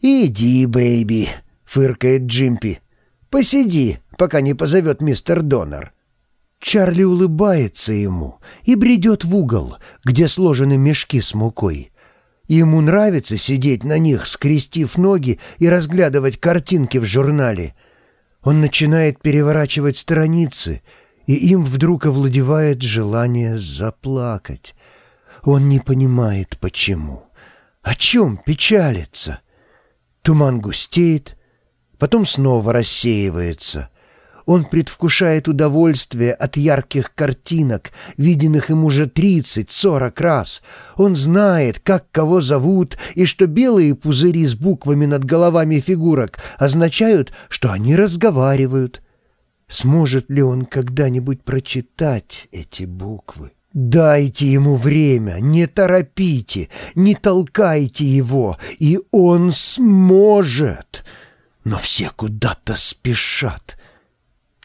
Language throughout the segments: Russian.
«Иди, бэйби», — фыркает Джимпи. «Посиди, пока не позовет мистер Донор». Чарли улыбается ему и бредет в угол, где сложены мешки с мукой. Ему нравится сидеть на них, скрестив ноги и разглядывать картинки в журнале. Он начинает переворачивать страницы, и им вдруг овладевает желание заплакать. Он не понимает, почему. О чем печалится? Туман густеет, потом снова рассеивается — он предвкушает удовольствие от ярких картинок, виденных им уже тридцать-сорок раз. Он знает, как кого зовут, и что белые пузыри с буквами над головами фигурок означают, что они разговаривают. Сможет ли он когда-нибудь прочитать эти буквы? Дайте ему время, не торопите, не толкайте его, и он сможет. Но все куда-то спешат.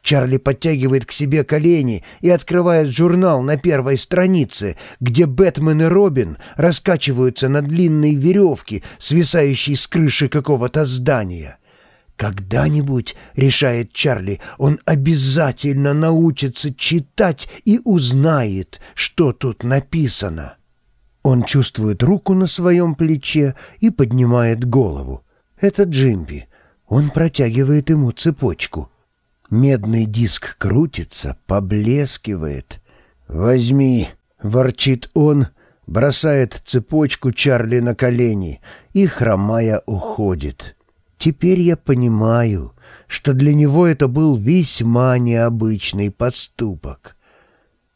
Чарли подтягивает к себе колени и открывает журнал на первой странице, где Бэтмен и Робин раскачиваются на длинной веревке, свисающей с крыши какого-то здания. «Когда-нибудь, — решает Чарли, — он обязательно научится читать и узнает, что тут написано». Он чувствует руку на своем плече и поднимает голову. Это Джимби. Он протягивает ему цепочку — Медный диск крутится, поблескивает. «Возьми!» — ворчит он, бросает цепочку Чарли на колени и, хромая, уходит. Теперь я понимаю, что для него это был весьма необычный поступок.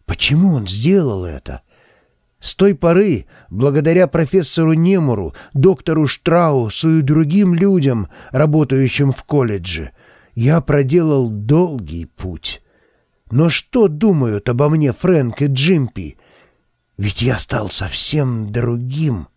Почему он сделал это? С той поры, благодаря профессору Немуру, доктору Штраусу и другим людям, работающим в колледже, я проделал долгий путь. Но что думают обо мне Фрэнк и Джимпи? Ведь я стал совсем другим».